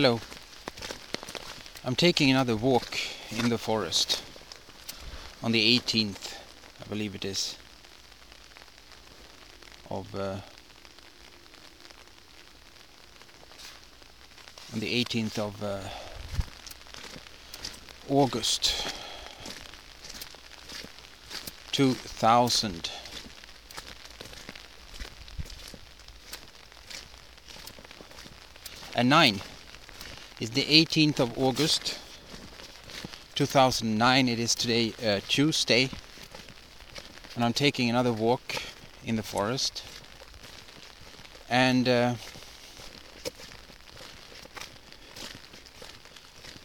Hello. I'm taking another walk in the forest on the 18th, I believe it is, of uh, on the 18th of uh, August 2000 and 9 is the 18th of August 2009 it is today uh, Tuesday and I'm taking another walk in the forest. And uh,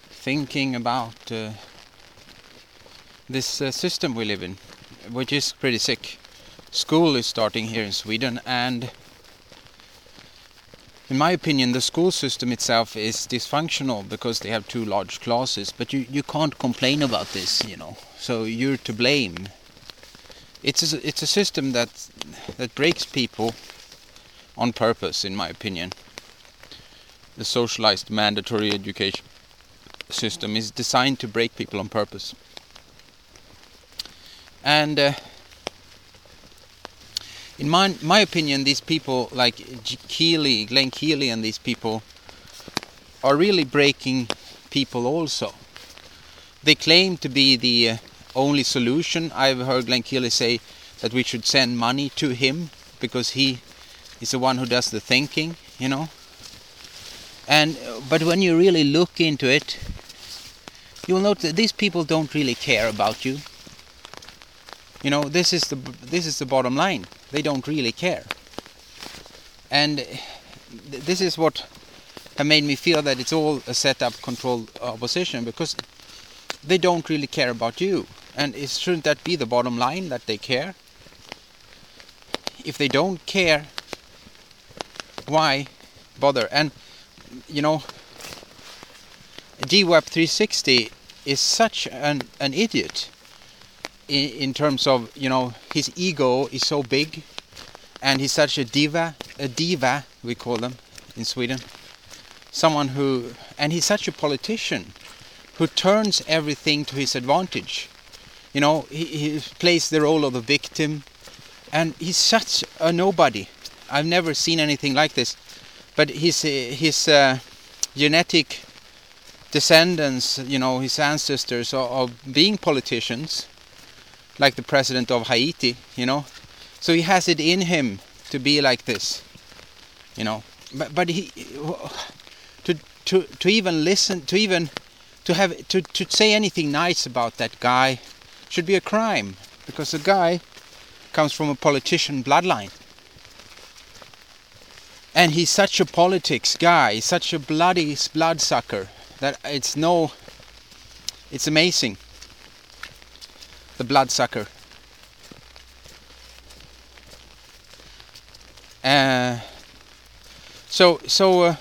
thinking about uh, this uh, system we live in which is pretty sick. School is starting here in Sweden and in my opinion, the school system itself is dysfunctional because they have two large classes. But you, you can't complain about this, you know. So you're to blame. It's a, it's a system that that breaks people on purpose, in my opinion. The socialized mandatory education system is designed to break people on purpose. And uh, in my my opinion, these people like Keely, Glenn Keely, and these people are really breaking people. Also, they claim to be the uh, only solution. I've heard Glenn Keely say that we should send money to him because he is the one who does the thinking. You know. And but when you really look into it, you will note that these people don't really care about you. You know, this is the this is the bottom line. They don't really care. And th this is what have made me feel that it's all a set up controlled opposition because they don't really care about you. And shouldn't that be the bottom line that they care? If they don't care, why bother? And you know, DWAP 360 is such an an idiot in, in terms of you know his ego is so big and he's such a diva a diva we call them in Sweden. Someone who and he's such a politician who turns everything to his advantage. You know he, he plays the role of the victim. And he's such a nobody. I've never seen anything like this. But his his uh, genetic descendants you know his ancestors of being politicians like the president of Haiti, you know. So he has it in him to be like this, you know. But but he to to to even listen to even to have to to say anything nice about that guy should be a crime because the guy comes from a politician bloodline. And he's such a politics guy, such a bloody bloodsucker that it's no it's amazing the bloodsucker. Uh, so so uh,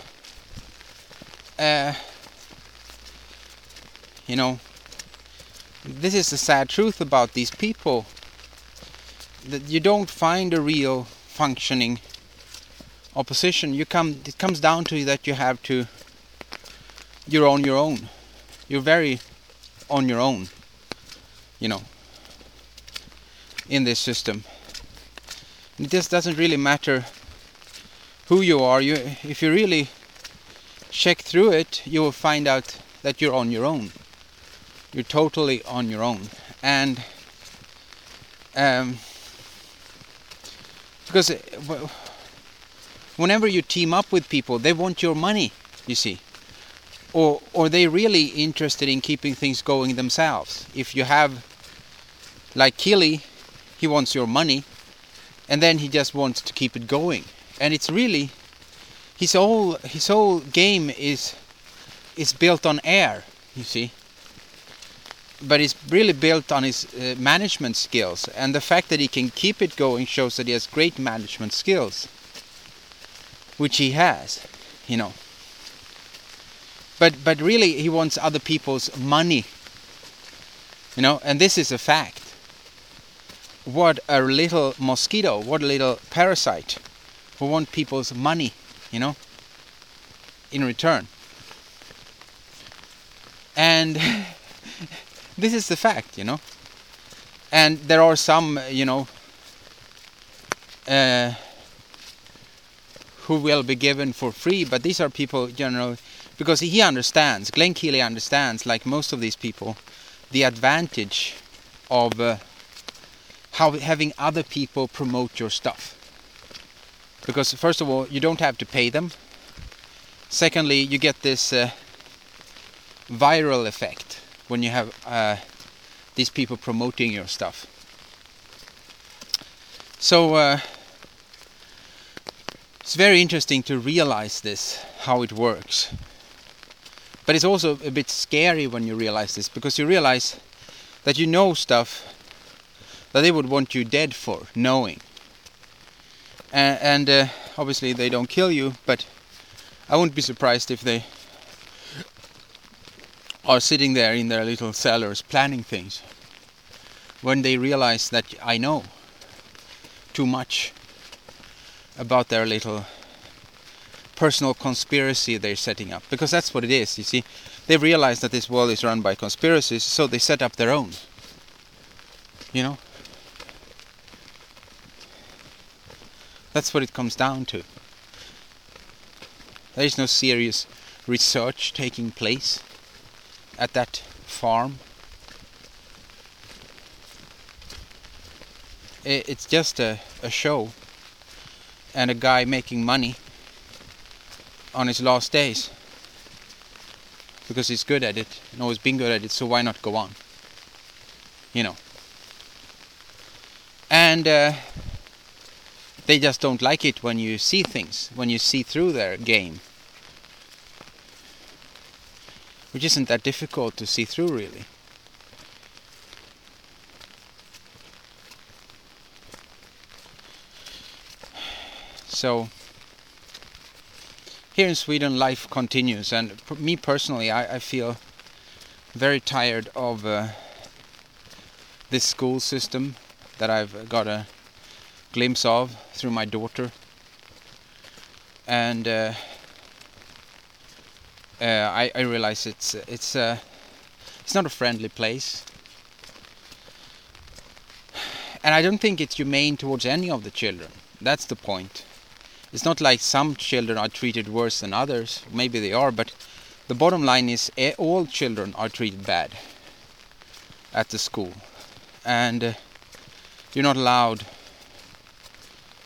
uh, you know this is the sad truth about these people that you don't find a real functioning opposition you come it comes down to that you have to you're on your own you're very on your own you know in this system. It just doesn't really matter who you are. You, if you really check through it, you will find out that you're on your own. You're totally on your own, and um, because uh, whenever you team up with people, they want your money. You see, or or they really interested in keeping things going themselves. If you have like Keely, he wants your money and then he just wants to keep it going. And it's really his whole his whole game is is built on air you see. But it's really built on his uh, management skills. And the fact that he can keep it going shows that he has great management skills which he has you know. But but really he wants other people's money you know. And this is a fact what a little mosquito, what a little parasite who want people's money, you know, in return. and this is the fact, you know. And there are some, you know, uh, who will be given for free, but these are people generally because he understands. Glenn Keely understands, like most of these people, the advantage of uh, how having other people promote your stuff. Because first of all, you don't have to pay them. Secondly, you get this uh, viral effect when you have uh, these people promoting your stuff. So uh, it's very interesting to realize this, how it works. But it's also a bit scary when you realize this, because you realize that you know stuff that they would want you dead for knowing. And, and uh, obviously they don't kill you, but I wouldn't be surprised if they are sitting there in their little cellars planning things when they realize that I know too much about their little personal conspiracy they're setting up because that's what it is you see they realize that this world is run by conspiracies so they set up their own you know that's what it comes down to. There is no serious research taking place at that farm. It's just a, a show and a guy making money on his last days because he's good at it and always been good at it so why not go on? You know. And uh, they just don't like it when you see things when you see through their game which isn't that difficult to see through really. So here in Sweden, life continues, and me personally, I, I feel very tired of uh, this school system that I've got a glimpse of through my daughter, and uh, uh, I, I realize it's it's uh, it's not a friendly place, and I don't think it's humane towards any of the children. That's the point it's not like some children are treated worse than others. Maybe they are, but the bottom line is all children are treated bad at the school, and uh, you're not allowed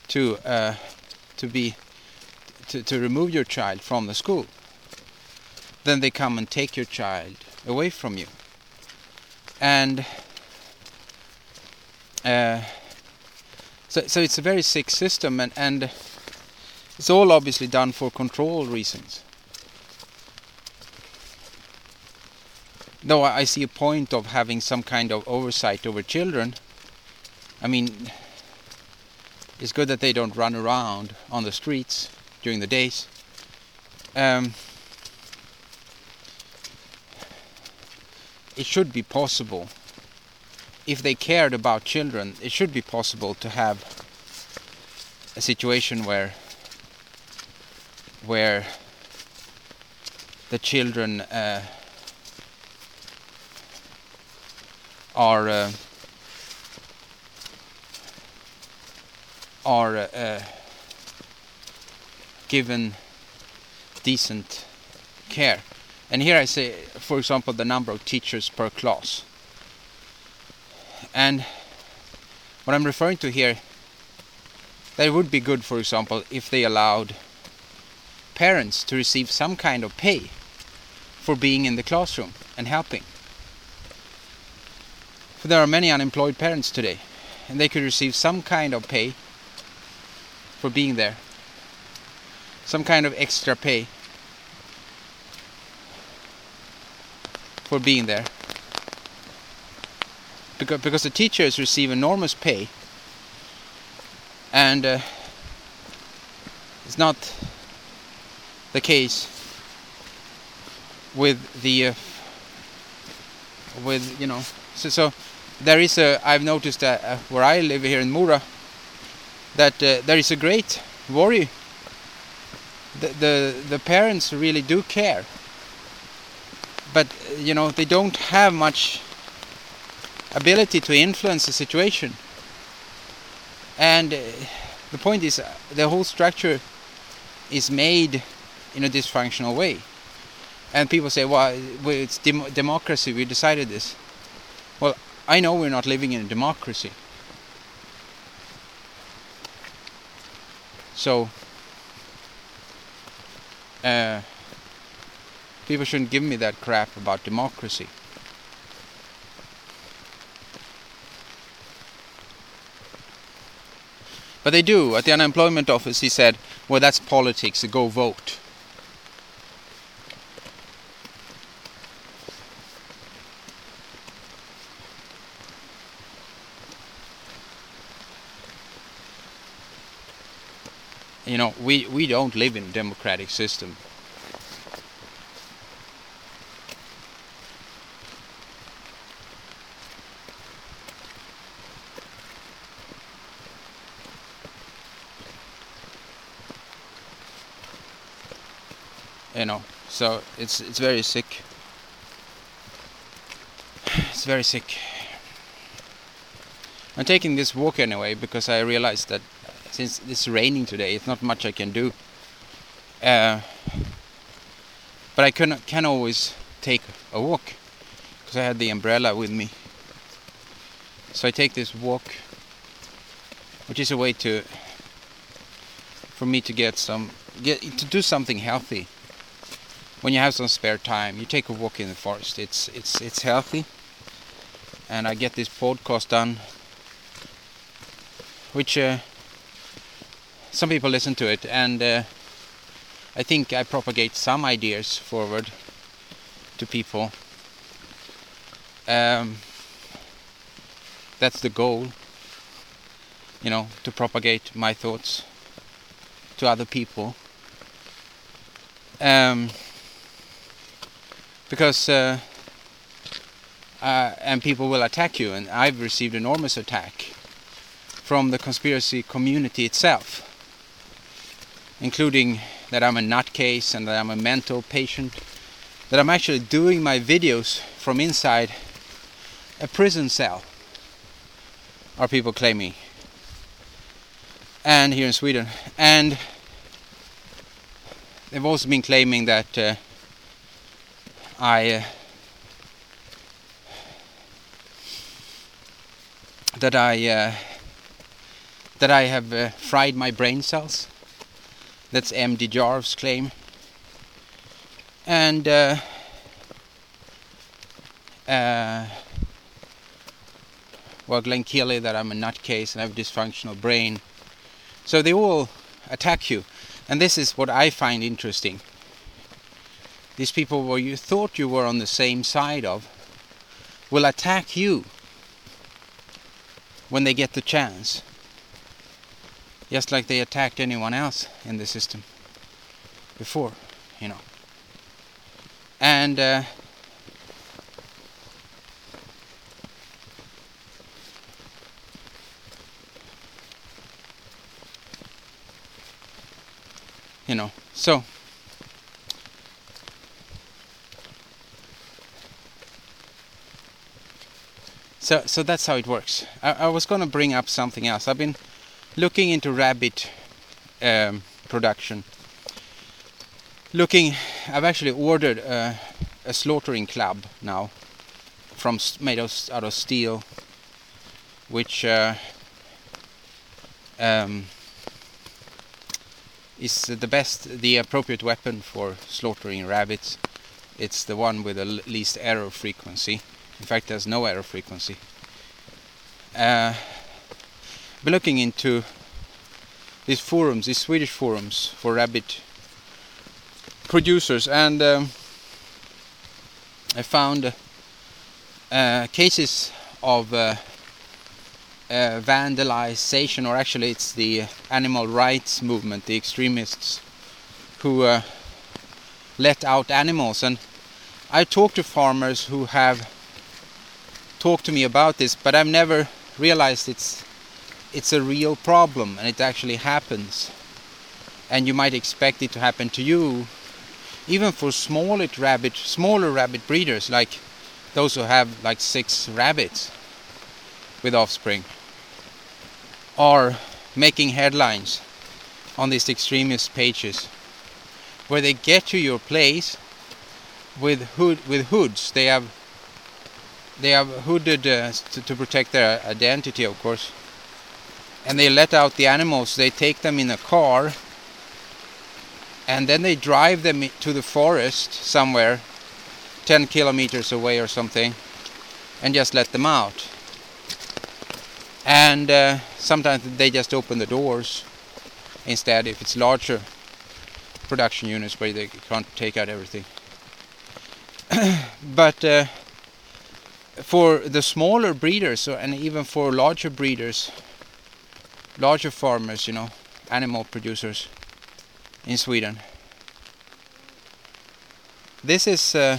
to uh, to be to, to remove your child from the school. Then they come and take your child away from you, and uh, so so it's a very sick system, and and it's all obviously done for control reasons. Though I see a point of having some kind of oversight over children. I mean, it's good that they don't run around on the streets during the days. Um, it should be possible, if they cared about children, it should be possible to have a situation where where the children uh, are uh, are uh, given decent care. And here I say, for example, the number of teachers per class. And what I'm referring to here, that would be good, for example, if they allowed parents to receive some kind of pay for being in the classroom and helping. For there are many unemployed parents today, and they could receive some kind of pay for being there. Some kind of extra pay for being there. Because, because the teachers receive enormous pay and uh, it's not the case with the uh, with you know so, so there is a I've noticed that uh, where I live here in Mora that uh, there is a great worry the, the the parents really do care but you know they don't have much ability to influence the situation. And uh, the point is, uh, the whole structure is made in a dysfunctional way. And people say, well, it's dem democracy, we decided this. Well, I know we're not living in a democracy. So, uh, people shouldn't give me that crap about democracy. But they do. At the unemployment office, he said, well, that's politics, go vote. You know, we, we don't live in a democratic system. you know so it's it's very sick it's very sick I'm taking this walk anyway because I realized that since it's raining today it's not much I can do. Uh, but I can can always take a walk because I had the umbrella with me. So I take this walk which is a way to for me to get some get to do something healthy. When you have some spare time, you take a walk in the forest. It's it's it's healthy, and I get this podcast done, which uh, some people listen to it, and uh, I think I propagate some ideas forward to people. Um, that's the goal, you know, to propagate my thoughts to other people. Um, because uh, uh, and people will attack you and I've received enormous attack from the conspiracy community itself including that I'm a nutcase and that I'm a mental patient that I'm actually doing my videos from inside a prison cell are people claiming and here in Sweden and they've also been claiming that uh, I uh, that I uh, that I have uh, fried my brain cells. That's MD Jarv's claim. And uh, uh, well, Glenn Keely that I'm a nutcase and I have a dysfunctional brain. So they all attack you, and this is what I find interesting these people where you thought you were on the same side of will attack you when they get the chance just like they attacked anyone else in the system before you know and uh, you know so So, so that's how it works. I, I was going to bring up something else. I've been looking into rabbit um, production. Looking, I've actually ordered a, a slaughtering club now, from made of, out of steel, which uh, um, is the best, the appropriate weapon for slaughtering rabbits. It's the one with the least error frequency. In fact, there's no error frequency. Uh, been looking into these forums, these Swedish forums for rabbit producers, and um, I found uh, cases of uh, uh, vandalization, or actually, it's the animal rights movement, the extremists, who uh, let out animals. And I talked to farmers who have talked to me about this, but I've never realized it's it's a real problem and it actually happens. And you might expect it to happen to you even for smaller rabbit, smaller rabbit breeders, like those who have like six rabbits with offspring, are making headlines on these extremist pages, where they get to your place with hood with hoods. They have they have hooded uh, to, to protect their identity, of course, and they let out the animals. They take them in a car and then they drive them to the forest somewhere 10 kilometers away or something and just let them out and uh, sometimes they just open the doors instead if it's larger production units where they can't take out everything but uh, for the smaller breeders and even for larger breeders larger farmers you know animal producers in Sweden. This is uh,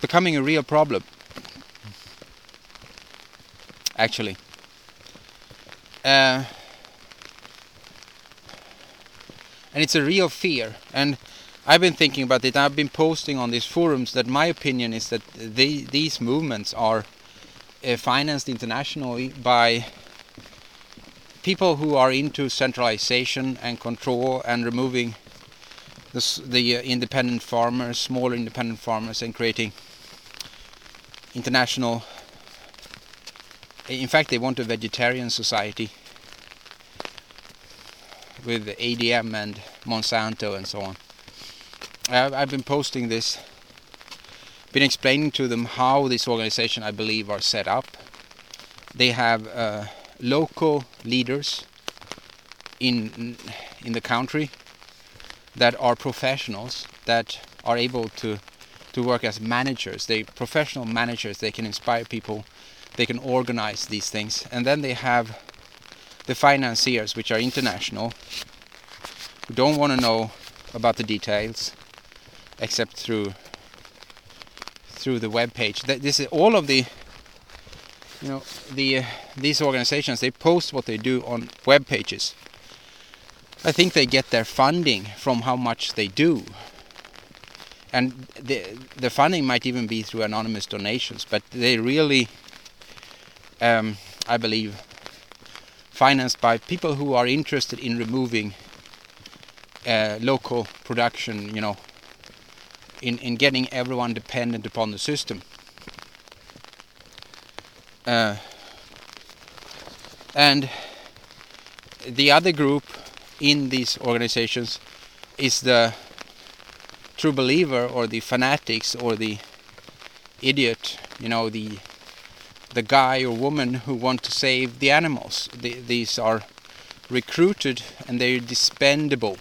becoming a real problem, actually. Uh, and it's a real fear. And I've been thinking about it. I've been posting on these forums that my opinion is that these movements are uh, financed internationally by people who are into centralization and control and removing the, the uh, independent farmers, smaller independent farmers, and creating international. In fact, they want a vegetarian society with ADM and Monsanto and so on. I've, I've been posting this, been explaining to them how this organization, I believe, are set up. They have. Uh, local leaders in in the country that are professionals that are able to to work as managers. They professional managers they can inspire people. They can organize these things. And then they have the financiers which are international who don't want to know about the details except through through the web page. This is all of the you know the uh, these organizations they post what they do on web pages. I think they get their funding from how much they do. And the the funding might even be through anonymous donations but they really um, i believe financed by people who are interested in removing uh, local production you know in in getting everyone dependent upon the system uh, and the other group in these organizations is the true believer or the fanatics or the idiot, you know, the the guy or woman who want to save the animals. The, these are recruited and they're dispendable.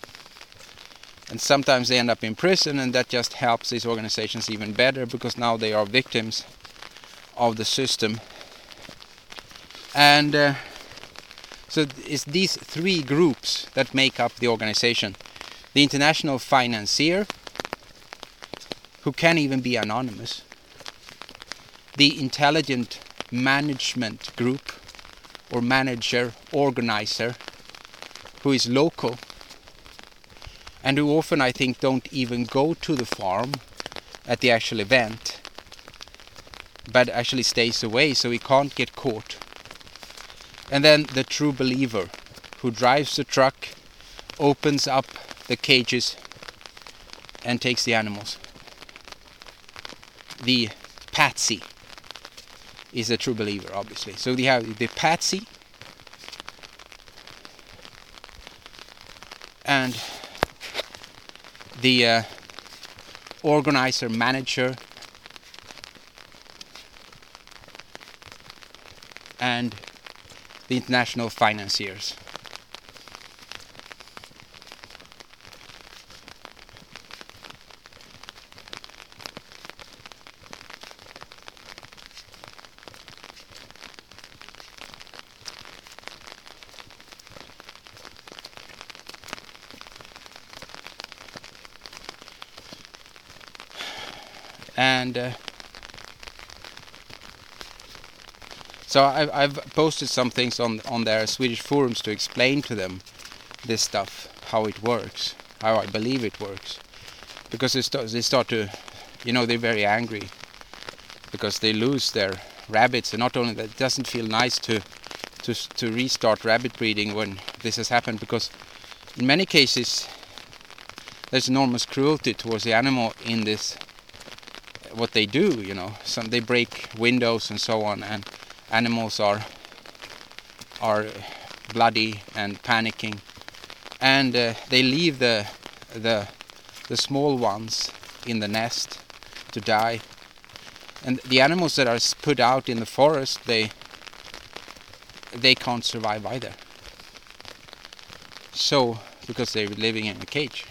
And sometimes they end up in prison and that just helps these organizations even better because now they are victims of the system and uh, so it's these three groups that make up the organization. The international financier, who can even be anonymous. The intelligent management group or manager, organizer, who is local and who often I think don't even go to the farm at the actual event but actually stays away so he can't get caught and then the true believer who drives the truck, opens up the cages and takes the animals. The patsy is a true believer, obviously. So we have the patsy and the uh, organizer manager and the international financiers. and uh, So I've, I've posted some things on on their Swedish forums to explain to them this stuff, how it works, how I believe it works, because they start they start to, you know, they're very angry because they lose their rabbits, and not only that, it doesn't feel nice to to to restart rabbit breeding when this has happened because in many cases there's enormous cruelty towards the animal in this what they do you know. Some they break windows and so on and animals are are bloody and panicking. And uh, they leave the the the small ones in the nest to die. And the animals that are put out in the forest they they can't survive either. So because they're living in a cage.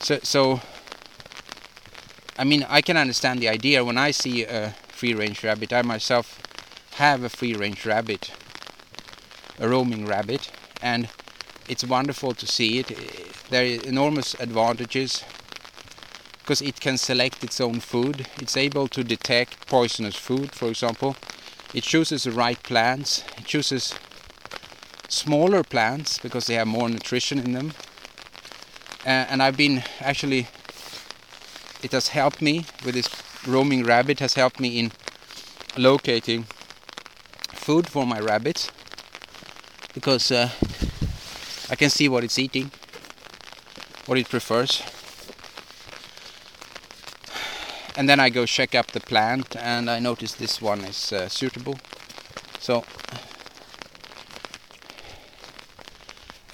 So so I mean I can understand the idea. When I see a free range rabbit I myself have a free range rabbit a roaming rabbit and it's wonderful to see it. There are enormous advantages because it can select its own food. It's able to detect poisonous food for example. It chooses the right plants. It chooses smaller plants because they have more nutrition in them. Uh, and I've been actually it has helped me with this roaming rabbit has helped me in locating food for my rabbits because uh, I can see what it's eating what it prefers. And then I go check up the plant and I notice this one is uh, suitable. So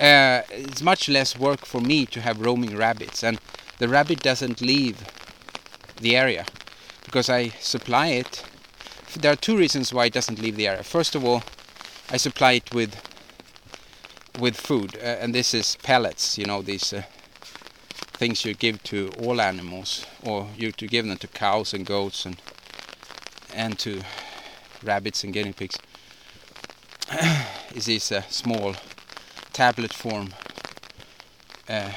uh, it's much less work for me to have roaming rabbits and the rabbit doesn't leave the area because I supply it there are two reasons why it doesn't leave the area. First of all I supply it with with food uh, and this is pellets you know these uh, things you give to all animals or you to give them to cows and goats and and to rabbits and guinea pigs. Is this uh, small tablet form uh,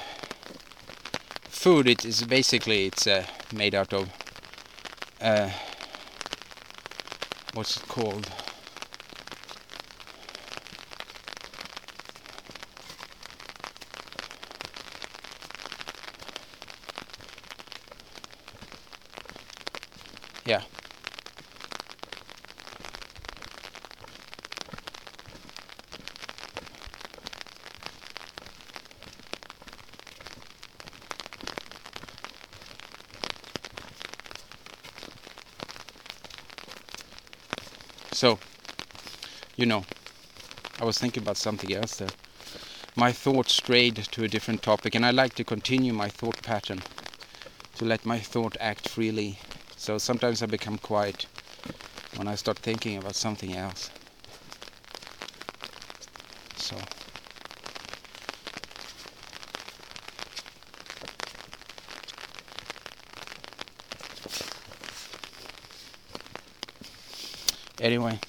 food. It is basically it's uh, made out of uh, what's it called yeah so you know I was thinking about something else there my thoughts strayed to a different topic and I like to continue my thought pattern to let my thought act freely so sometimes I become quiet when I start thinking about something else. So. Anyway,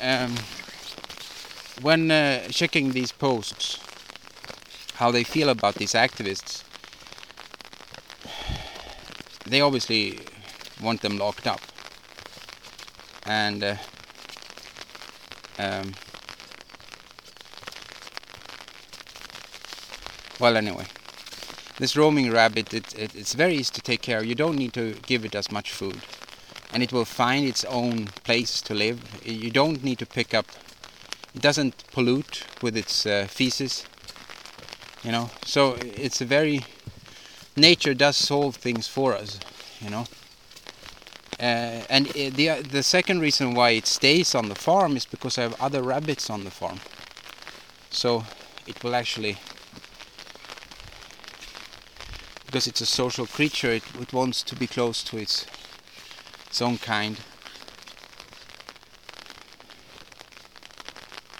um, when uh, checking these posts, how they feel about these activists, they obviously want them locked up. And uh, um, well, anyway, this roaming rabbit, it, it, it's very easy to take care of. You don't need to give it as much food and it will find its own place to live. You don't need to pick up, it doesn't pollute with its uh, feces, you know. So it's a very, nature does solve things for us, you know. Uh, and the the second reason why it stays on the farm is because I have other rabbits on the farm. So it will actually, because it's a social creature, it, it wants to be close to its its own kind.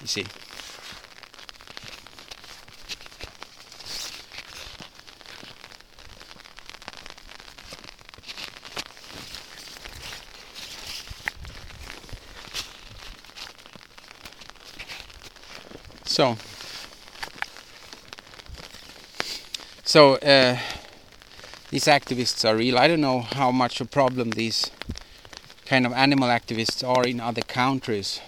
You see. So, so uh, these activists are real. I don't know how much a problem these kind of animal activists are in other countries.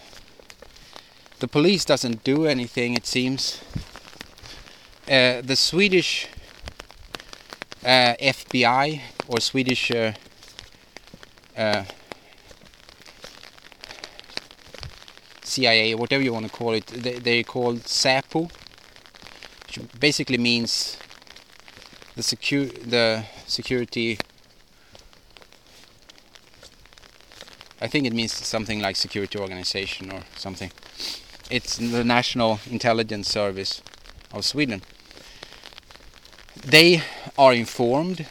The police doesn't do anything, it seems. Uh, the Swedish uh, FBI or Swedish uh, uh, CIA, whatever you want to call it, they, they're called SÄPO, which basically means the secure the security. I think it means something like security organization or something. It's the National Intelligence Service of Sweden. They are informed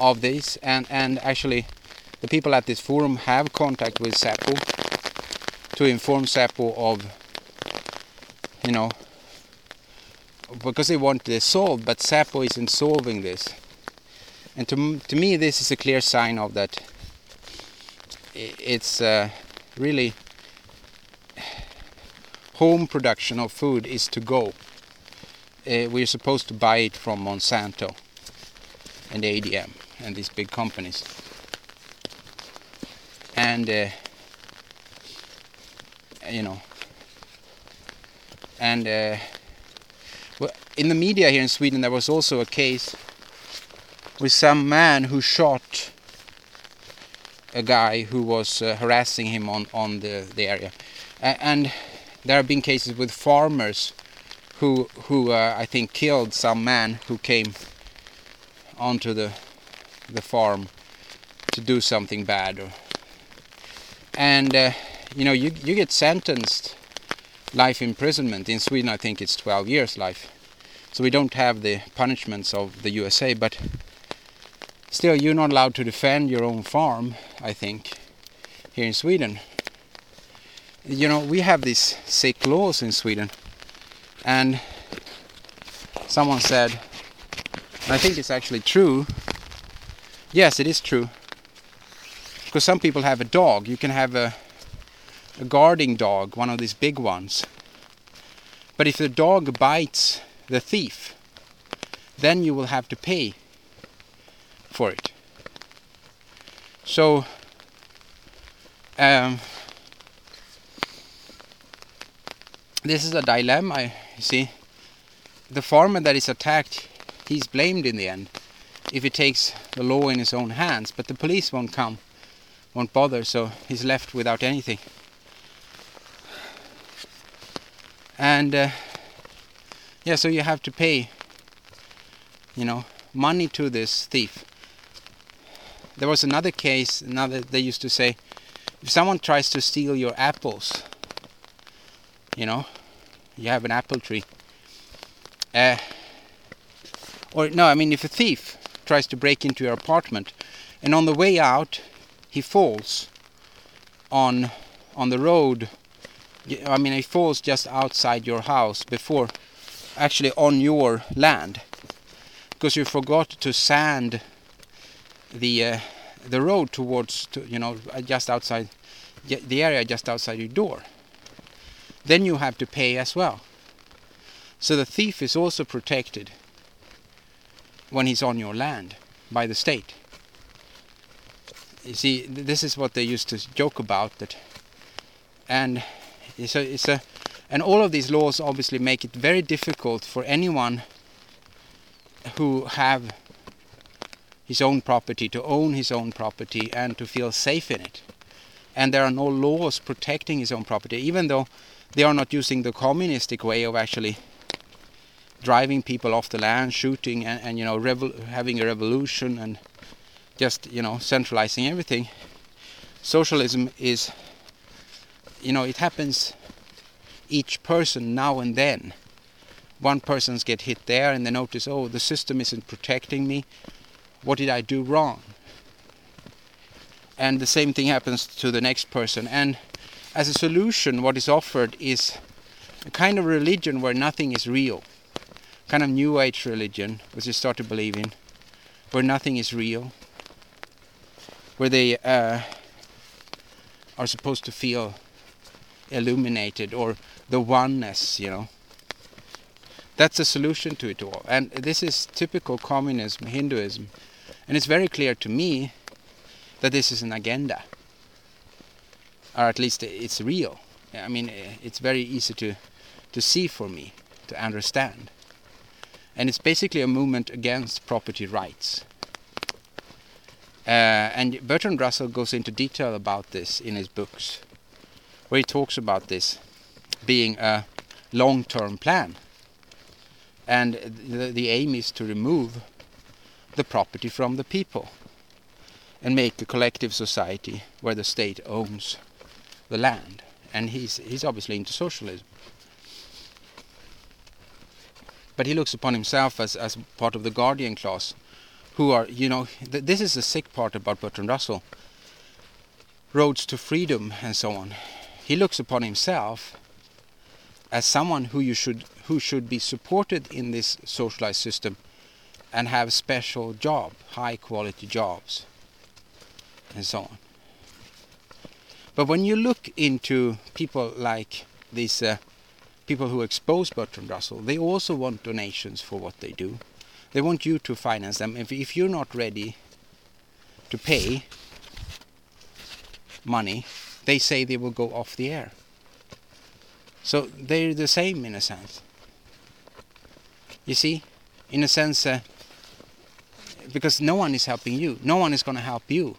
of this, and and actually, the people at this forum have contact with SÄPO to inform SÄPO of, you know, because they want this solved, but SÄPO isn't solving this. And to, to me, this is a clear sign of that it's uh, really home production of food is to go. Uh, we're supposed to buy it from Monsanto and ADM and these big companies. And uh, you know, and uh, well, in the media here in Sweden there was also a case with some man who shot a guy who was uh, harassing him on on the the area, and there have been cases with farmers who who uh, I think killed some man who came onto the the farm to do something bad. Or, and uh, you know you you get sentenced life imprisonment. In Sweden I think it's 12 years life. So we don't have the punishments of the USA but still you're not allowed to defend your own farm I think here in Sweden you know we have these sick laws in Sweden. And someone said I think it's actually true. Yes it is true. Because some people have a dog. You can have a a guarding dog one of these big ones. But if the dog bites the thief then you will have to pay for it. So um, this is a dilemma you see. The farmer that is attacked he's blamed in the end. If he takes the law in his own hands but the police won't come won't bother so he's left without anything. And uh, yeah so you have to pay you know money to this thief. There was another case another they used to say if someone tries to steal your apples you know you have an apple tree. Uh, or no I mean if a thief tries to break into your apartment and on the way out he falls on on the road I mean, it falls just outside your house before actually on your land because you forgot to sand the uh, the road towards to, you know just outside the area just outside your door then you have to pay as well so the thief is also protected when he's on your land by the state you see this is what they used to joke about that and it's it's a, and all of these laws obviously make it very difficult for anyone who have his own property to own his own property and to feel safe in it. And there are no laws protecting his own property, even though they are not using the communistic way of actually driving people off the land, shooting, and, and you know, having a revolution and just you know centralizing everything. Socialism is you know it happens each person now and then one person's get hit there and they notice oh the system isn't protecting me what did i do wrong and the same thing happens to the next person. And as a solution, what is offered is a kind of religion where nothing is real, kind of new age religion, which you start to believe in, where nothing is real, where they uh, are supposed to feel illuminated or the oneness, you know. That's the solution to it all. And this is typical communism, Hinduism. And it's very clear to me that this is an agenda. Or at least it's real. I mean, it's very easy to, to see for me, to understand. And it's basically a movement against property rights. Uh, and Bertrand Russell goes into detail about this in his books, where he talks about this being a long-term plan. And the, the aim is to remove the property from the people and make a collective society where the state owns the land. And he's, he's obviously into socialism. But he looks upon himself as, as part of the guardian class, who are, you know, th this is the sick part about Bertrand Russell. Roads to freedom and so on. He looks upon himself as someone who you should who should be supported in this socialized system and have special job, high quality jobs and so on. But when you look into people like these uh, people who expose Bertrand Russell, they also want donations for what they do. They want you to finance them. If, if you're not ready to pay money, they say they will go off the air. So they're the same in a sense. You see, in a sense, uh, because no one is helping you. No one is going to help you.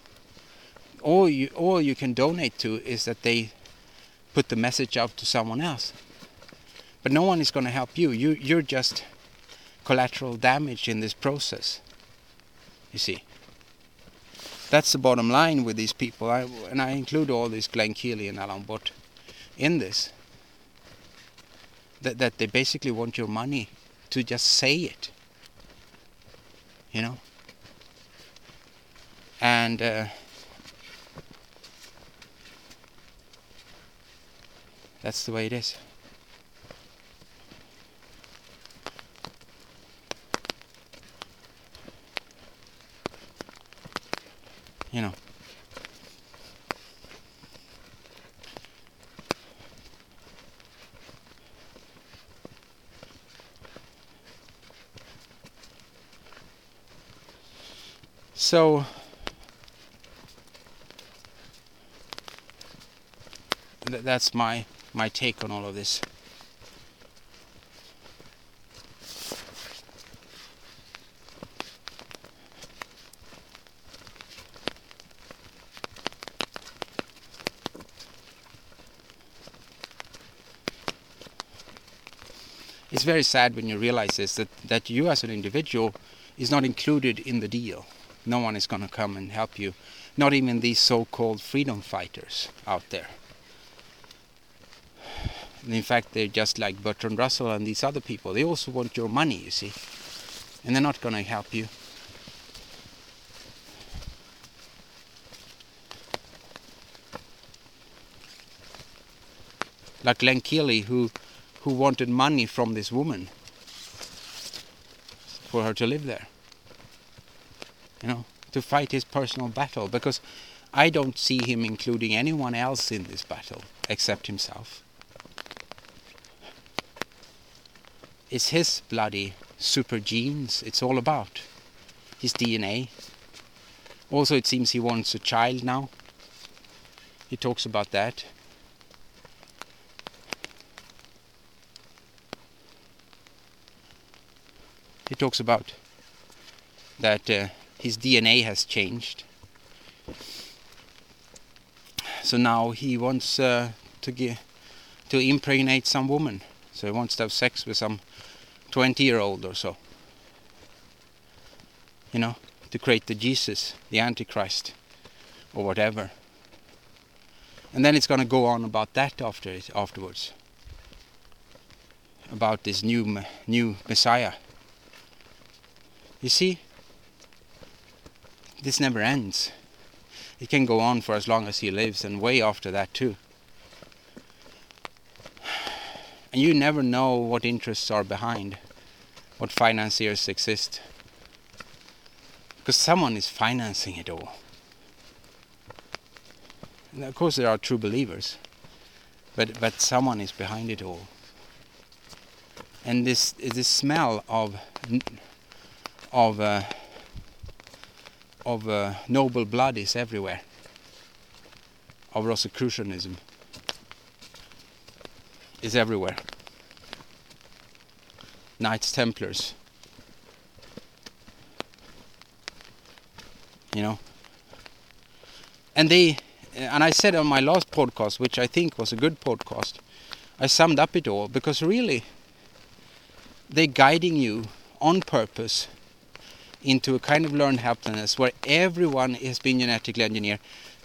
All you all you can donate to is that they put the message out to someone else. But no one is going to help you. You you're just collateral damage in this process. You see. That's the bottom line with these people. I, and I include all these Glenn Keely and Alan Watt in this. That, that they basically want your money to just say it. You know? And uh, that's the way it is. You know. So th that's my my take on all of this. It's very sad when you realize this that that you as an individual is not included in the deal. No one is going to come and help you. Not even these so-called freedom fighters out there. And in fact, they're just like Bertrand Russell and these other people. They also want your money, you see. And they're not going to help you. Like Glenn Keely, who, who wanted money from this woman for her to live there you know, to fight his personal battle because I don't see him including anyone else in this battle except himself. It's his bloody super genes it's all about. His DNA. Also it seems he wants a child now. He talks about that. He talks about that uh, his DNA has changed. So now he wants uh, to get to impregnate some woman. So he wants to have sex with some 20 year old or so. You know, to create the Jesus, the Antichrist, or whatever. And then it's going to go on about that after it, afterwards. About this new new Messiah. You see, this never ends. It can go on for as long as he lives and way after that too. And you never know what interests are behind, what financiers exist. Because someone is financing it all. And of course there are true believers, but but someone is behind it all. And this this smell of of uh, of uh, noble blood is everywhere. Of Rosicrucianism is everywhere. Knights Templars. You know. And they and I said on my last podcast, which I think was a good podcast, I summed up it all because really they're guiding you on purpose into a kind of learned helplessness where everyone has been genetically engineered.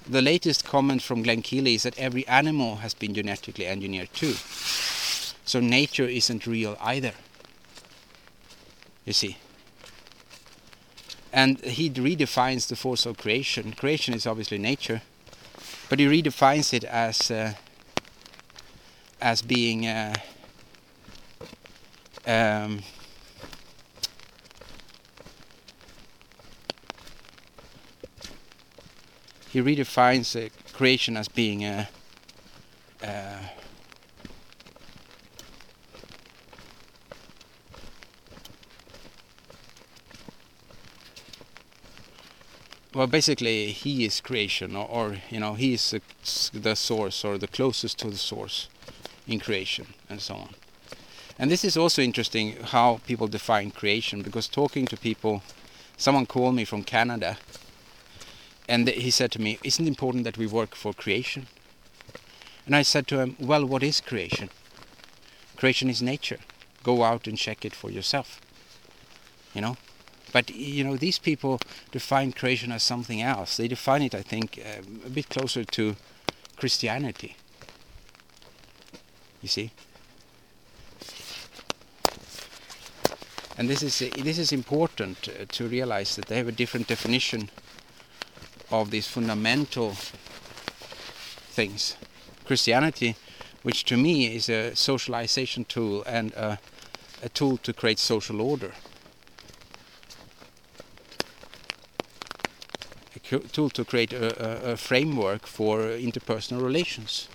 The latest comment from Glenn Keely is that every animal has been genetically engineered too. So nature isn't real either. You see. And he redefines the force of creation. Creation is obviously nature but he redefines it as uh, as being uh, um, he redefines uh, creation as being a uh, well basically he is creation or, or you know he is the source or the closest to the source in creation and so on. And this is also interesting how people define creation because talking to people someone called me from Canada and he said to me isn't it important that we work for creation? And I said to him well what is creation? Creation is nature. Go out and check it for yourself. You know but you know, these people define creation as something else. They define it, I think, uh, a bit closer to Christianity. You see. And this is this is important uh, to realize that they have a different definition of these fundamental things. Christianity, which to me is a socialization tool and a, a tool to create social order. Tool to create a, a, a framework for interpersonal relations.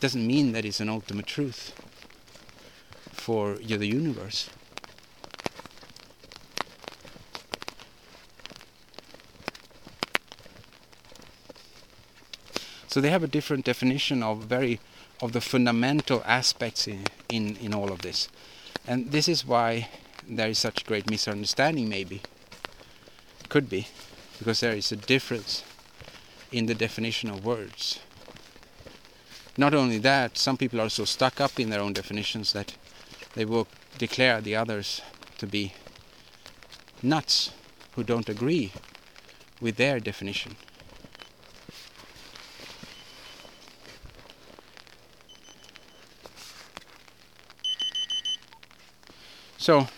Doesn't mean that it's an ultimate truth for the universe. So they have a different definition of very of the fundamental aspects in, in, in all of this. And this is why there is such great misunderstanding maybe could be, because there is a difference in the definition of words. Not only that, some people are so stuck up in their own definitions that they will declare the others to be nuts who don't agree with their definition. So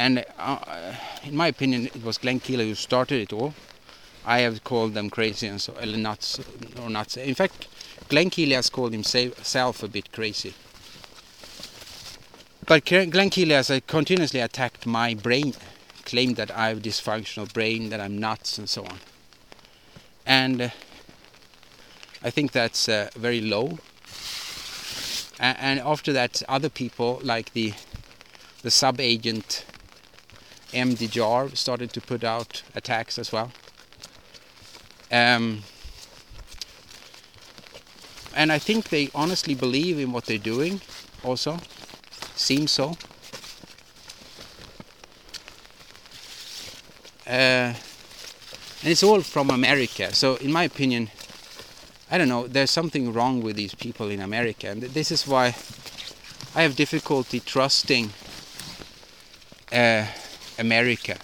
and uh, in my opinion, it was Glenn Keeler who started it all. I have called them crazy and so, or nuts or nuts. In fact, Glenn Keeler has called himself a bit crazy. But Glenn Keeler has uh, continuously attacked my brain, claimed that I have dysfunctional brain, that I'm nuts, and so on. And uh, I think that's uh, very low. And, and after that, other people like the the sub-agent MD Jar started to put out attacks as well. Um, and I think they honestly believe in what they're doing also. Seems so. Uh, and it's all from America. So in my opinion, I don't know, there's something wrong with these people in America. And this is why I have difficulty trusting uh, America.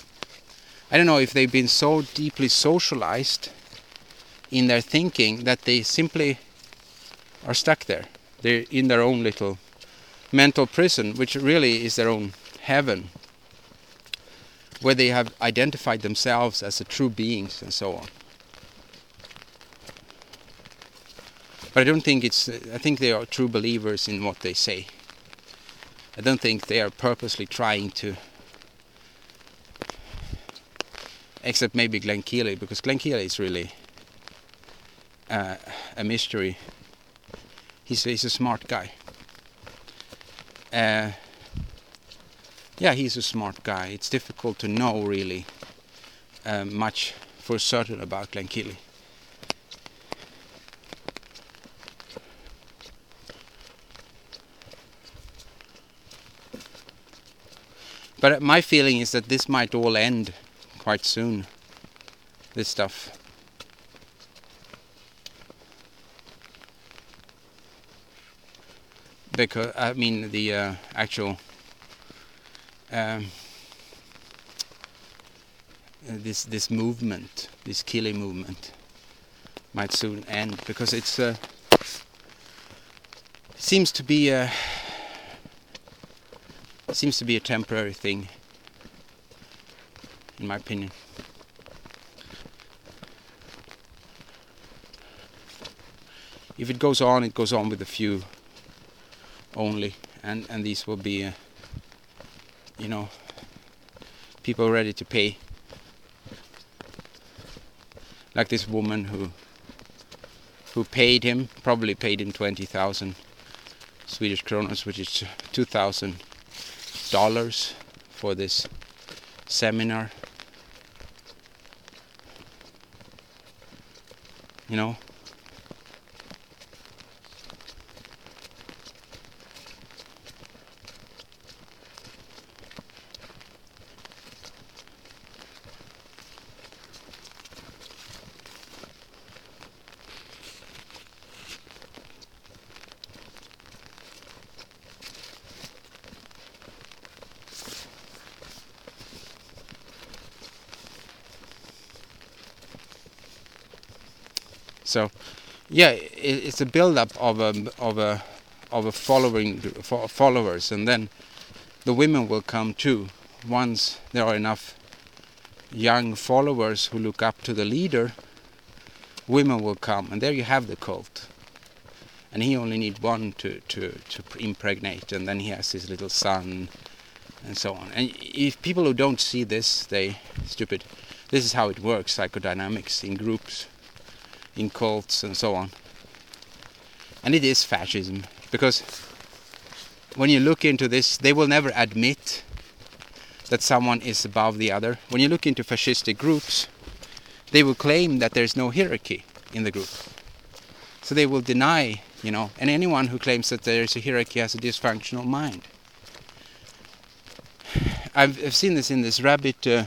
I don't know if they've been so deeply socialized in their thinking that they simply are stuck there. They're in their own little mental prison, which really is their own heaven. where they have identified themselves as the true beings and so on. But I don't think it's. I think they are true believers in what they say. I don't think they are purposely trying to. Except maybe Glenn Keely, because Glenn Keely is really uh, a mystery. He's he's a smart guy. Uh, yeah, he's a smart guy. It's difficult to know really uh, much for certain about Glenn Keely. But my feeling is that this might all end quite soon. This stuff. Because I mean the uh, actual um, this this movement, this killing movement, might soon end because it's uh, seems to be a seems to be a temporary thing, in my opinion. If it goes on, it goes on with a few only, and and these will be, uh, you know, people ready to pay. Like this woman who who paid him, probably paid him twenty thousand Swedish kronas, which is two thousand dollars for this seminar. You know? So, yeah, it, it's a build-up of a of a of a following followers, and then the women will come too. Once there are enough young followers who look up to the leader, women will come, and there you have the cult. And he only need one to to to impregnate, and then he has his little son, and so on. And if people who don't see this, they stupid. This is how it works, psychodynamics in groups in cults and so on. And it is fascism because when you look into this, they will never admit that someone is above the other. When you look into fascistic groups, they will claim that there's no hierarchy in the group. So they will deny, you know, and anyone who claims that there's a hierarchy has a dysfunctional mind. I've, I've seen this in this rabbit uh,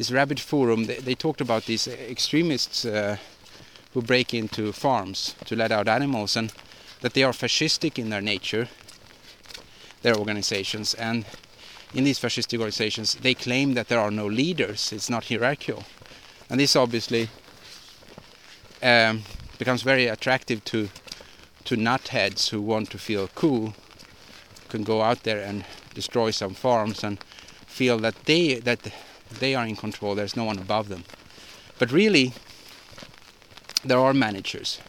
this rabbit forum, they, they talked about these extremists uh, who break into farms to let out animals and that they are fascistic in their nature, their organizations, and in these fascistic organizations they claim that there are no leaders, it's not hierarchical. And this obviously um, becomes very attractive to to nutheads who want to feel cool, can go out there and destroy some farms and feel that they that they are in control, there's no one above them. But really, there are managers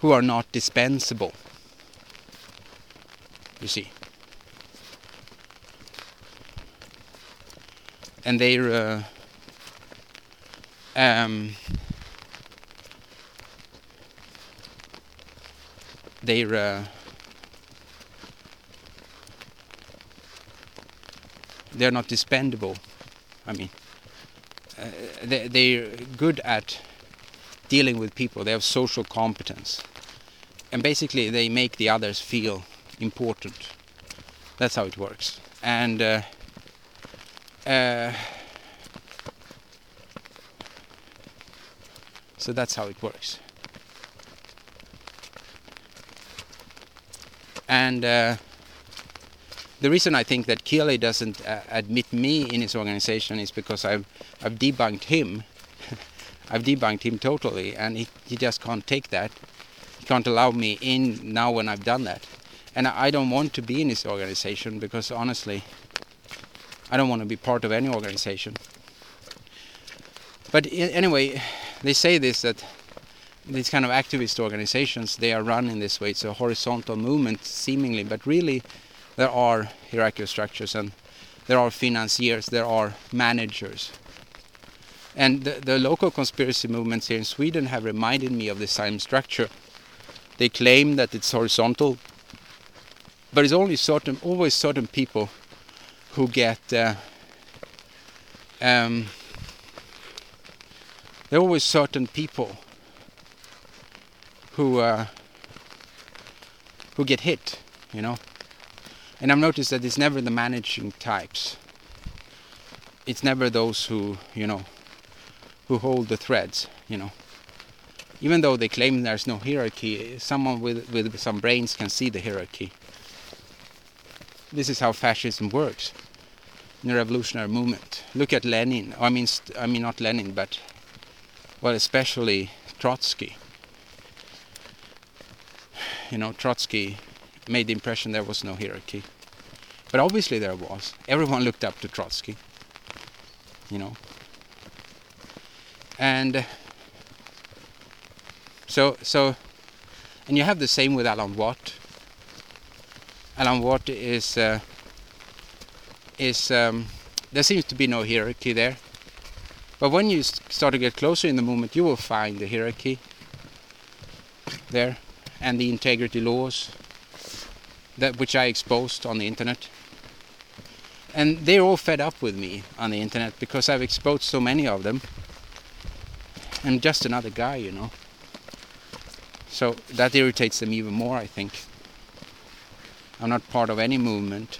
who are not dispensable. You see. And they're uh, um, they're uh, they're not dispendable. I mean, they, they're good at dealing with people. They have social competence, and basically they make the others feel important. That's how it works. And uh, uh, so that's how it works. And uh, the reason I think that Keely doesn't uh, admit me in his organization is because I've I've debunked him. I've debunked him totally, and he he just can't take that. He can't allow me in now when I've done that, and I don't want to be in his organization because honestly, I don't want to be part of any organization. But anyway, they say this that these kind of activist organizations they are run in this way. It's a horizontal movement seemingly, but really there are hierarchical structures and there are financiers, there are managers. And the, the local conspiracy movements here in Sweden have reminded me of the same structure. They claim that it's horizontal, but it's only certain, always certain people who get uh, um, there are always certain people who uh, who get hit, you know. And I've noticed that it's never the managing types. It's never those who, you know, who hold the threads, you know. Even though they claim there's no hierarchy, someone with with some brains can see the hierarchy. This is how fascism works in the revolutionary movement. Look at Lenin. I mean, I mean not Lenin, but well, especially Trotsky. You know, Trotsky made the impression there was no hierarchy. But obviously there was. Everyone looked up to Trotsky. You know. And so so and you have the same with Alan Watt. Alan Watt is uh, is um, there seems to be no hierarchy there. But when you start to get closer in the movement, you will find the hierarchy there and the integrity laws that which I exposed on the internet. And they're all fed up with me on the internet because I've exposed so many of them. I'm just another guy, you know. So that irritates them even more, I think. I'm not part of any movement.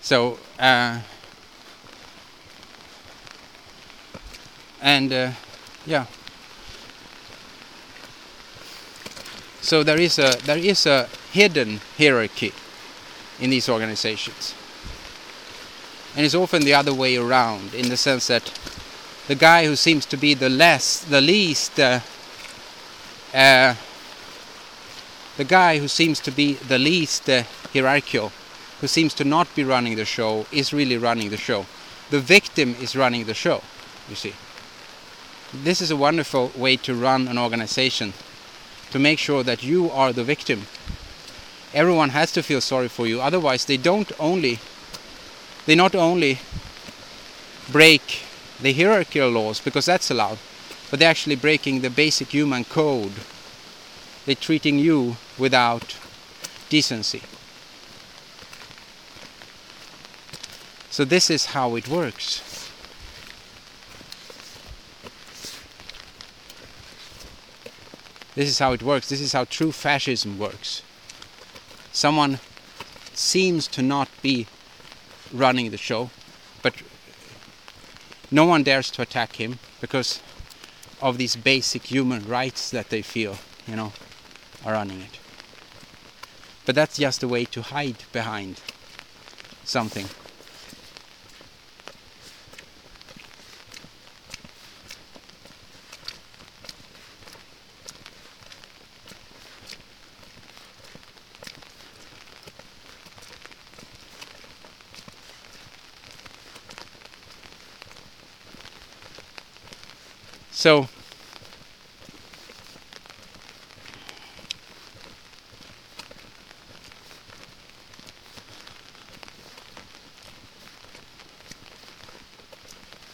So, uh, and uh, yeah. So there is a there is a hidden hierarchy in these organizations, and it's often the other way around in the sense that the guy who seems to be the less the least uh, uh, the guy who seems to be the least uh, hierarchical who seems to not be running the show is really running the show. The victim is running the show, you see. This is a wonderful way to run an organization, to make sure that you are the victim. Everyone has to feel sorry for you, otherwise they don't only, they not only break the hierarchical laws, because that's allowed, but they're actually breaking the basic human code. They're treating you without decency. So this is how it works. This is how it works. This is how true fascism works. Someone seems to not be running the show, but no one dares to attack him because of these basic human rights that they feel, you know, are running it. But that's just a way to hide behind something. So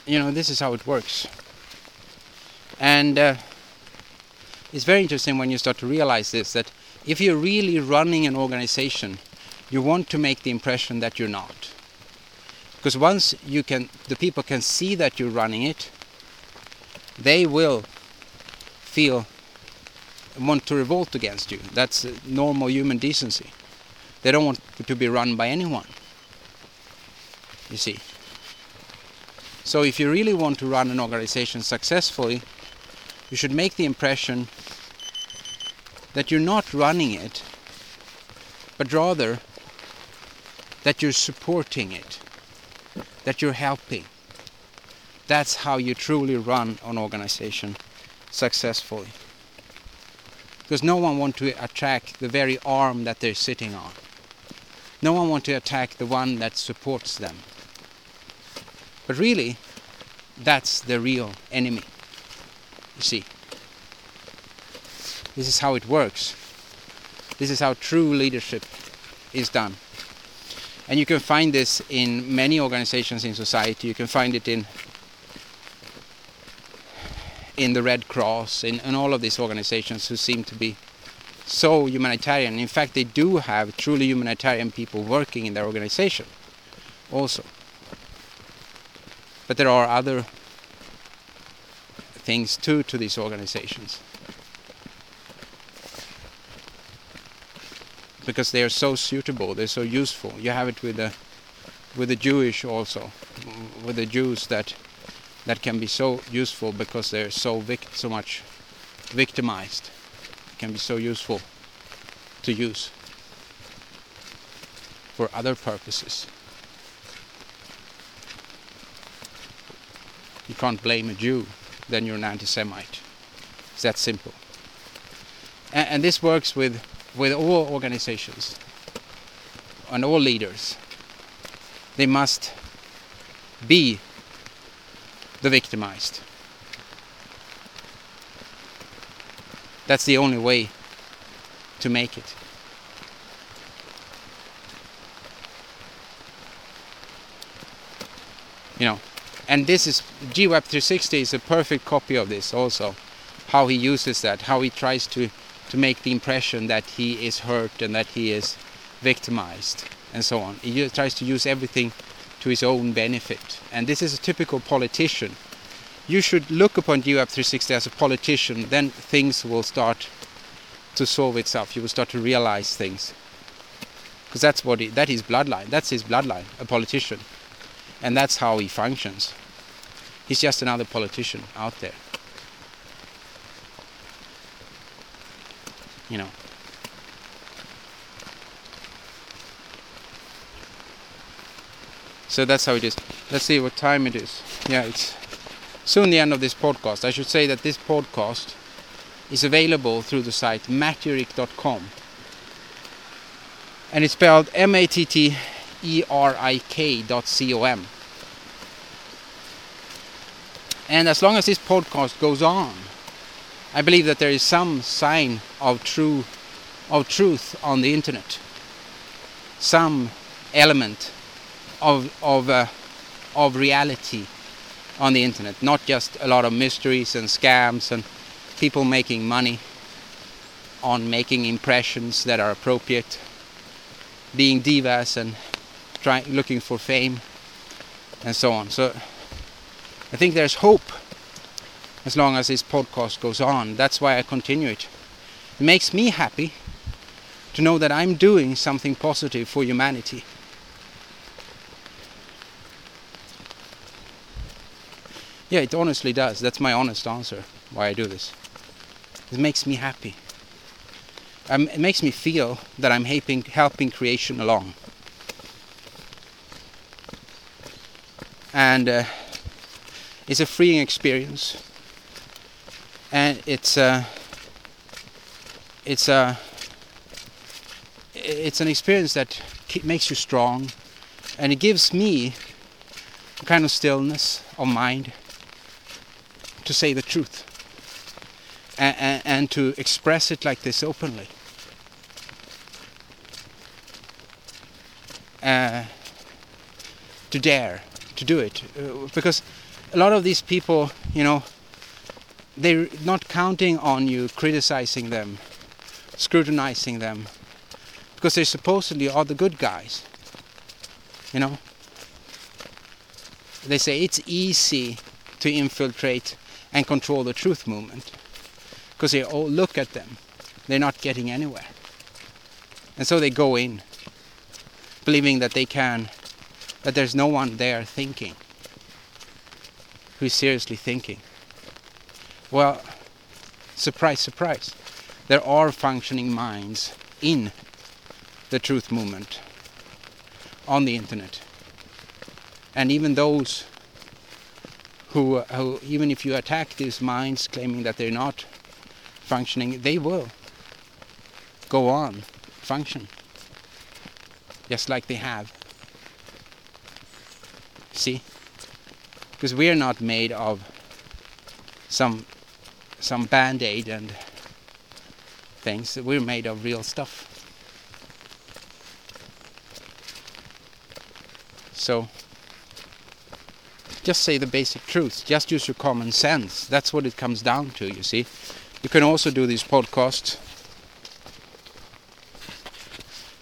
you know this is how it works. And uh, it's very interesting when you start to realize this that if you're really running an organization you want to make the impression that you're not. Because once you can the people can see that you're running it they will feel want to revolt against you. That's normal human decency. They don't want to be run by anyone. You see. So if you really want to run an organization successfully, you should make the impression that you're not running it, but rather that you're supporting it, that you're helping. That's how you truly run an organization successfully. Because no one wants to attack the very arm that they're sitting on. No one wants to attack the one that supports them. But really, that's the real enemy. You see. This is how it works. This is how true leadership is done. And you can find this in many organizations in society. You can find it in in the Red Cross, in, in all of these organizations who seem to be so humanitarian. In fact, they do have truly humanitarian people working in their organization also. But there are other things too to these organizations. Because they are so suitable, they're so useful. You have it with the with the Jewish also, with the Jews that that can be so useful because they're so vic- so much victimized. It can be so useful to use for other purposes. You can't blame a Jew, then you're an anti-Semite. It's that simple. And, and this works with with all organizations and all leaders. They must be the victimized. That's the only way to make it. You know, and this is GWAP 360 is a perfect copy of this also. How he uses that, how he tries to to make the impression that he is hurt and that he is victimized and so on. He tries to use everything to his own benefit. And this is a typical politician. You should look upon GWAP 360 as a politician, then things will start to solve itself. You will start to realize things. Because that's what he, that is bloodline. That's his bloodline, a politician. And that's how he functions. He's just another politician out there. You know. So that's how it is. Let's see what time it is. Yeah, it's soon the end of this podcast. I should say that this podcast is available through the site matterik.com. And it's spelled M A T T E R I K dot C O M. And as long as this podcast goes on, I believe that there is some sign of true of truth on the internet. Some element of of uh, of reality on the internet, not just a lot of mysteries and scams and people making money on making impressions that are appropriate, being divas and trying looking for fame and so on. So I think there's hope as long as this podcast goes on. That's why I continue it. It makes me happy to know that I'm doing something positive for humanity. Yeah, it honestly does. That's my honest answer why I do this. It makes me happy. Um, it makes me feel that I'm helping, helping creation along. And uh, it's a freeing experience. And it's a, it's a, it's an experience that makes you strong, and it gives me a kind of stillness of mind to say the truth and, and, to express it like this openly. Uh, to dare to do it uh, because a lot of these people you know they're not counting on you criticizing them scrutinizing them because they supposedly are the good guys you know they say it's easy to infiltrate and control the truth movement. Because they all look at them. They're not getting anywhere. And so they go in believing that they can that there's no one there thinking who's seriously thinking. Well surprise surprise. There are functioning minds in the truth movement on the internet. And even those who, who even if you attack these minds claiming that they're not functioning they will go on, function, just like they have. See? Because we are not made of some some band-aid and things. We're made of real stuff. So just say the basic truth. Just use your common sense. That's what it comes down to, you see. You can also do these podcasts.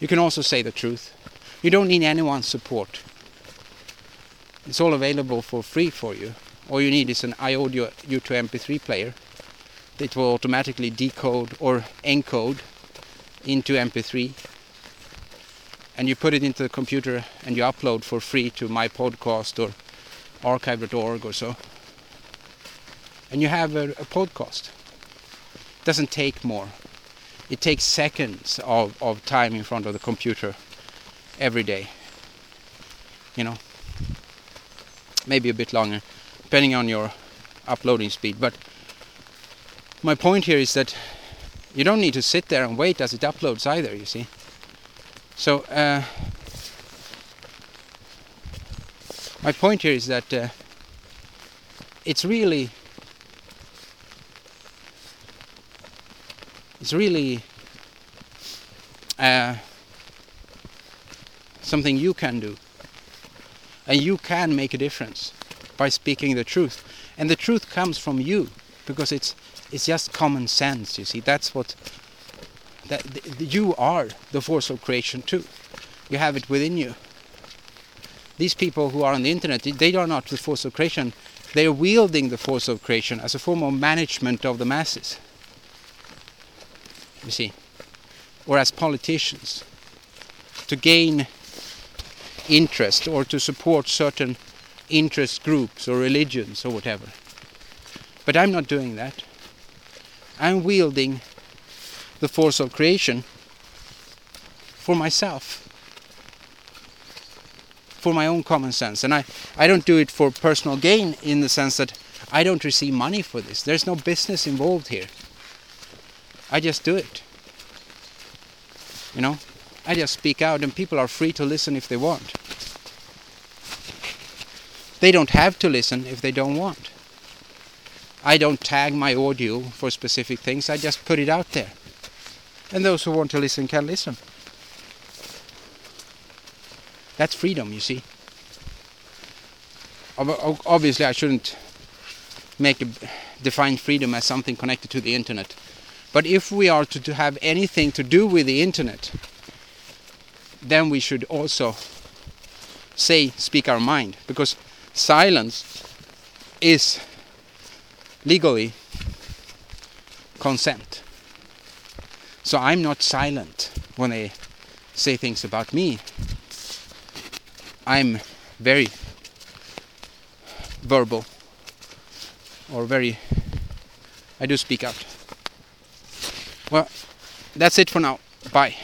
You can also say the truth. You don't need anyone's support. It's all available for free for you. All you need is an iAudio U2 MP3 player. It will automatically decode or encode into MP3 and you put it into the computer and you upload for free to my podcast or archive.org or so. And you have a, a podcast. It doesn't take more. It takes seconds of, of time in front of the computer every day. You know, maybe a bit longer, depending on your uploading speed. But my point here is that you don't need to sit there and wait as it uploads either, you see. So, uh, my point here is that uh, it's really it's really uh, something you can do. And you can make a difference by speaking the truth. And the truth comes from you because it's it's just common sense you see. That's what that you are the force of creation too. You have it within you these people who are on the internet, they are not the force of creation. They are wielding the force of creation as a form of management of the masses. You see, or as politicians to gain interest or to support certain interest groups or religions or whatever. But I'm not doing that. I'm wielding the force of creation for myself for my own common sense. And I, I don't do it for personal gain in the sense that I don't receive money for this. There's no business involved here. I just do it. You know, I just speak out and people are free to listen if they want. They don't have to listen if they don't want. I don't tag my audio for specific things, I just put it out there. And those who want to listen can listen. That's freedom, you see. Obviously, I shouldn't make define freedom as something connected to the internet. But if we are to, to have anything to do with the internet, then we should also say, speak our mind, because silence is legally consent. So I'm not silent when they say things about me. I'm very verbal or very I do speak out. Well, that's it for now. Bye.